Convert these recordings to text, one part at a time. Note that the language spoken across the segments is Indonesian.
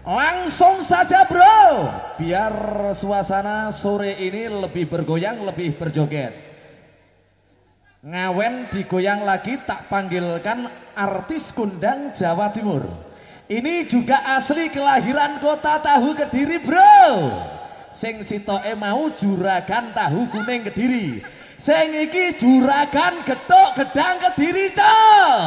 Langsung saja bro, biar suasana sore ini lebih bergoyang, lebih berjoget. Ngawen digoyang lagi tak panggilkan artis kundang Jawa Timur. Ini juga asli kelahiran kota tahu kediri bro. Sing sitoke mau juragan tahu kuning kediri. Sing iki juragan getok gedang kediri cok.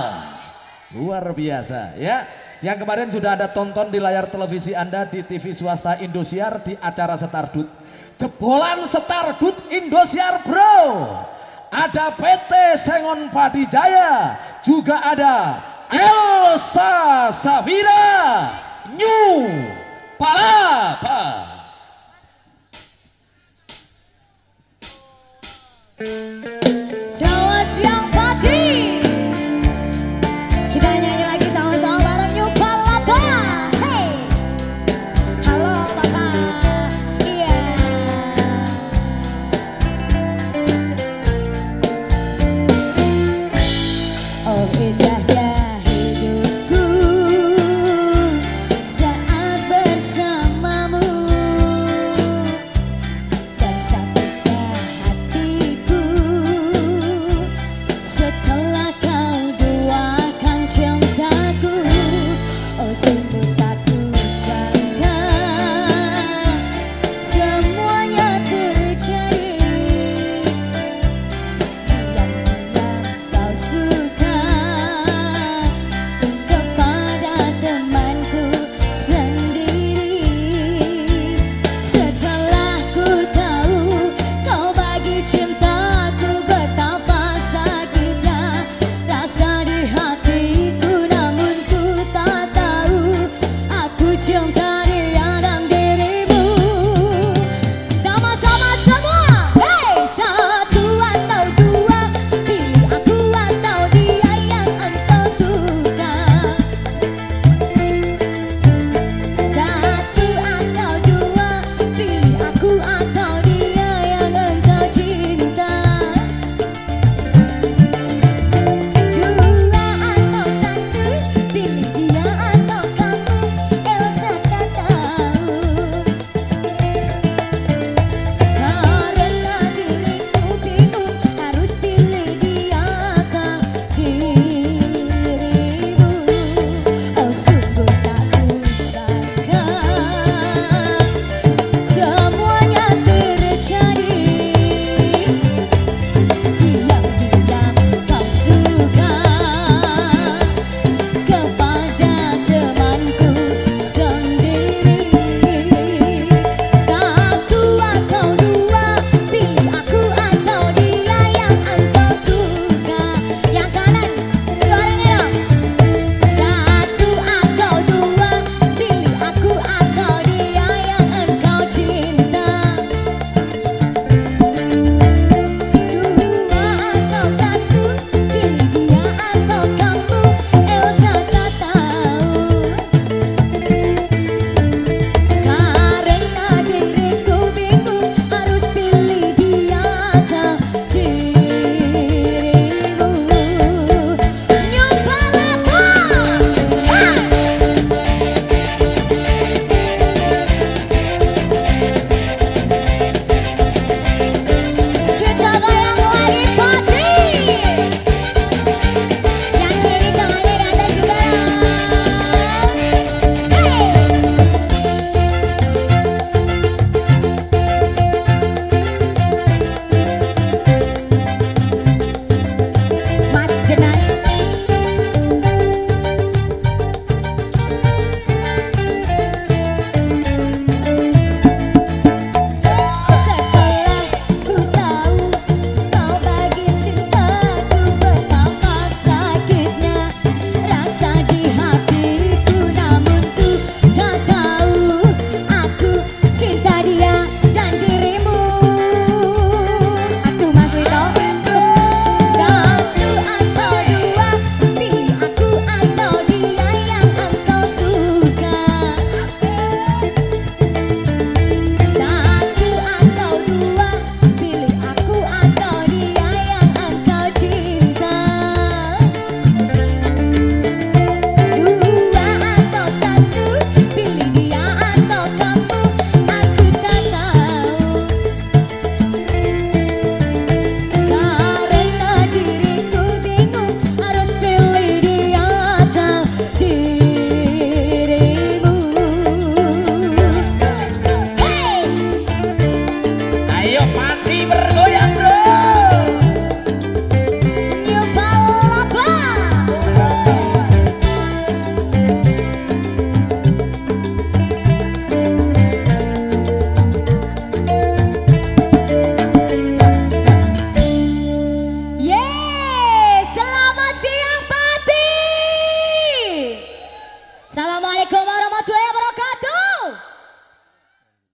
Luar biasa ya. Yang kemarin sudah ada tonton di layar televisi Anda di TV swasta Indosiar di acara Setardut. Jebolan Setardut Indosiar bro. Ada PT Sengon Padijaya. Juga ada Elsa Safira New Palapa. Selamat